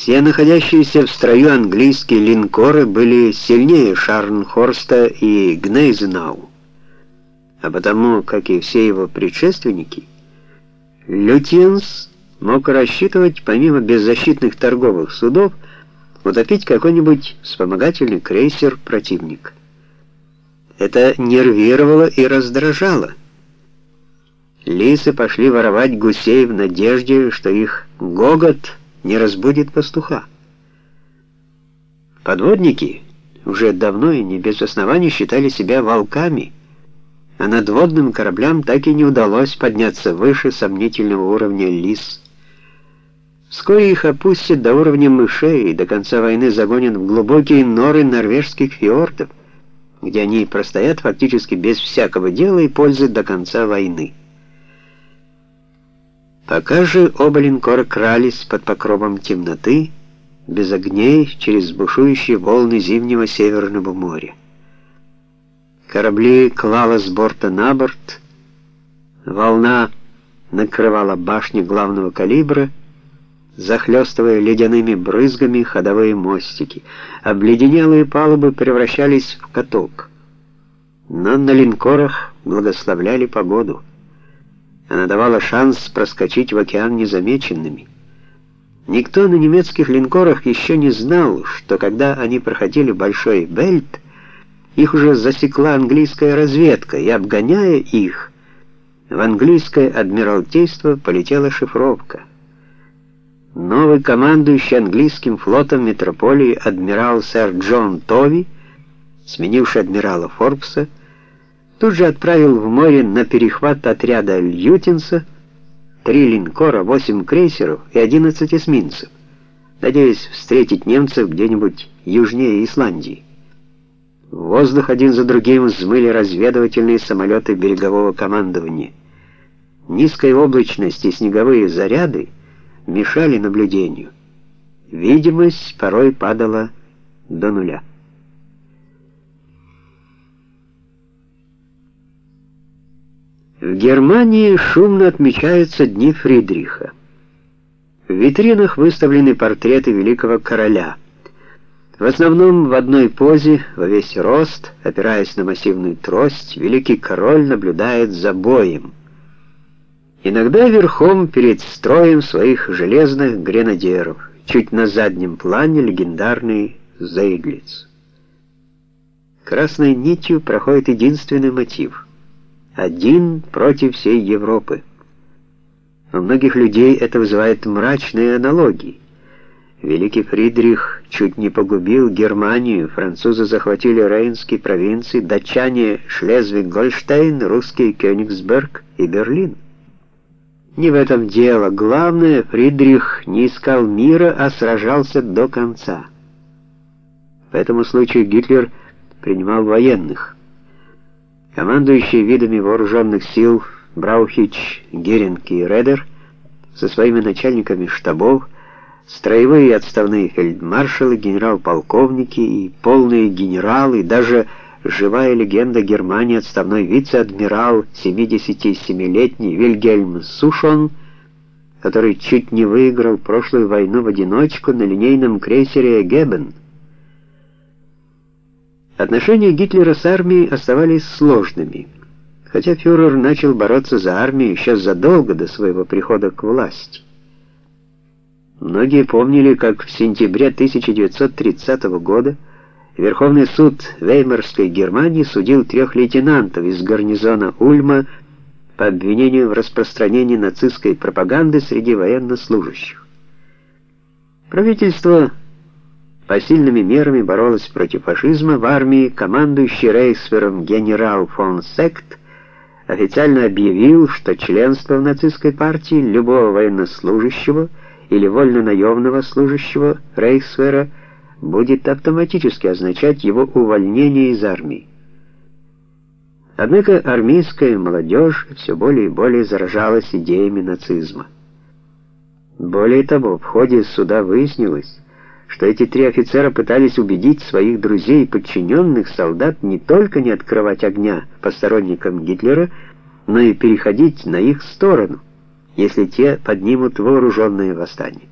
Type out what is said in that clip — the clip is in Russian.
Все находящиеся в строю английские линкоры были сильнее Шарнхорста и Гнейзенау, а потому, как и все его предшественники, Лютьенс мог рассчитывать, помимо беззащитных торговых судов, утопить какой-нибудь вспомогательный крейсер противника. Это нервировало и раздражало. Лисы пошли воровать гусей в надежде, что их гогот не разбудит пастуха. Подводники уже давно и не без оснований считали себя волками, а надводным кораблям так и не удалось подняться выше сомнительного уровня лис. Вскоре их опустят до уровня мышей и до конца войны загонят в глубокие норы норвежских фьордов, где они простоят фактически без всякого дела и пользы до конца войны. Пока же оба линкора крались под покровом темноты, без огней, через бушующие волны зимнего Северного моря. Корабли клало с борта на борт, волна накрывала башни главного калибра, захлестывая ледяными брызгами ходовые мостики. Обледенелые палубы превращались в каток. Но на линкорах благословляли погоду. Она давала шанс проскочить в океан незамеченными. Никто на немецких линкорах еще не знал, что когда они проходили Большой Бельт, их уже засекла английская разведка, и, обгоняя их, в английское адмиралтейство полетела шифровка. Новый командующий английским флотом метрополии адмирал сэр Джон Тови, сменивший адмирала Форбса, тут же отправил в море на перехват отряда Льютинса три линкора, восемь крейсеров и одиннадцать эсминцев, надеясь встретить немцев где-нибудь южнее Исландии. В воздух один за другим взмыли разведывательные самолеты берегового командования. Низкая облачность и снеговые заряды — мешали наблюдению. Видимость порой падала до нуля. В Германии шумно отмечаются Дни Фридриха. В витринах выставлены портреты великого короля. В основном в одной позе, во весь рост, опираясь на массивную трость, великий король наблюдает за боем. Иногда верхом перед строем своих железных гренадеров, чуть на заднем плане легендарный Зейдлиц. Красной нитью проходит единственный мотив. Один против всей Европы. У многих людей это вызывает мрачные аналогии. Великий Фридрих чуть не погубил Германию, французы захватили Рейнские провинции, датчане Шлезвиг-Гольштейн, русские Кёнигсберг и Берлин. Не в этом дело. Главное, Фридрих не искал мира, а сражался до конца. В этом случае Гитлер принимал военных. Командующие видами вооруженных сил Браухич, Геринг и Редер со своими начальниками штабов, строевые и отставные фельдмаршалы, генерал-полковники и полные генералы, даже живая легенда Германии, отставной вице-адмирал, 77-летний Вильгельм Сушон, который чуть не выиграл прошлую войну в одиночку на линейном крейсере «Гебен». Отношения Гитлера с армией оставались сложными, хотя фюрер начал бороться за армию еще задолго до своего прихода к власти. Многие помнили, как в сентябре 1930 года Верховный суд Веймарской Германии судил трех лейтенантов из гарнизона Ульма по обвинению в распространении нацистской пропаганды среди военнослужащих. Правительство посильными мерами боролось против фашизма в армии, командующий рейхсфером генерал фон Сект официально объявил, что членство в нацистской партии любого военнослужащего или вольно-наемного служащего рейхсфера – будет автоматически означать его увольнение из армии. Однако армейская молодежь все более и более заражалась идеями нацизма. Более того, в ходе суда выяснилось, что эти три офицера пытались убедить своих друзей и подчиненных солдат не только не открывать огня по сторонникам Гитлера, но и переходить на их сторону, если те поднимут вооруженное восстание.